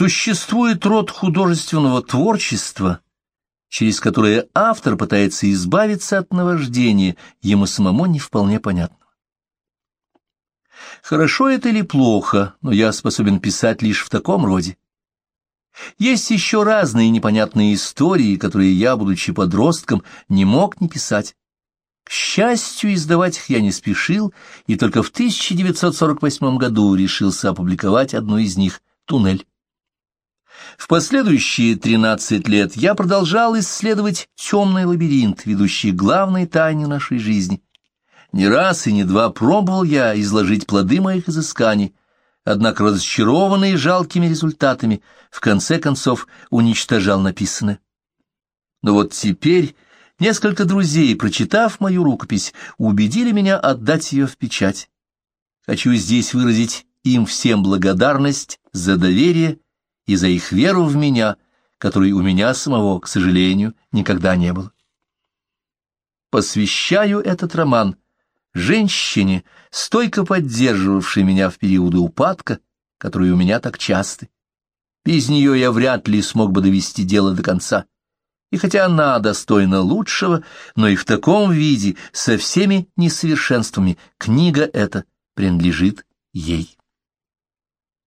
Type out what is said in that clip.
Существует род художественного творчества, через которое автор пытается избавиться от наваждения, ему самому не вполне понятно. Хорошо это или плохо, но я способен писать лишь в таком роде. Есть еще разные непонятные истории, которые я, будучи подростком, не мог не писать. К счастью, издавать их я не спешил, и только в 1948 году решился опубликовать одну из них «Туннель». В последующие 13 лет я продолжал исследовать темный лабиринт, ведущий к главной тайне нашей жизни. Не раз и не два пробовал я изложить плоды моих изысканий, однако разочарованный жалкими результатами, в конце концов уничтожал написанное. Но вот теперь несколько друзей, прочитав мою рукопись, убедили меня отдать ее в печать. Хочу здесь выразить им всем благодарность за доверие и за их веру в меня, которой у меня самого, к сожалению, никогда не было. Посвящаю этот роман женщине, стойко поддерживавшей меня в периоды упадка, которые у меня так часты. Без нее я вряд ли смог бы довести дело до конца. И хотя она достойна лучшего, но и в таком виде, со всеми несовершенствами, книга эта принадлежит ей.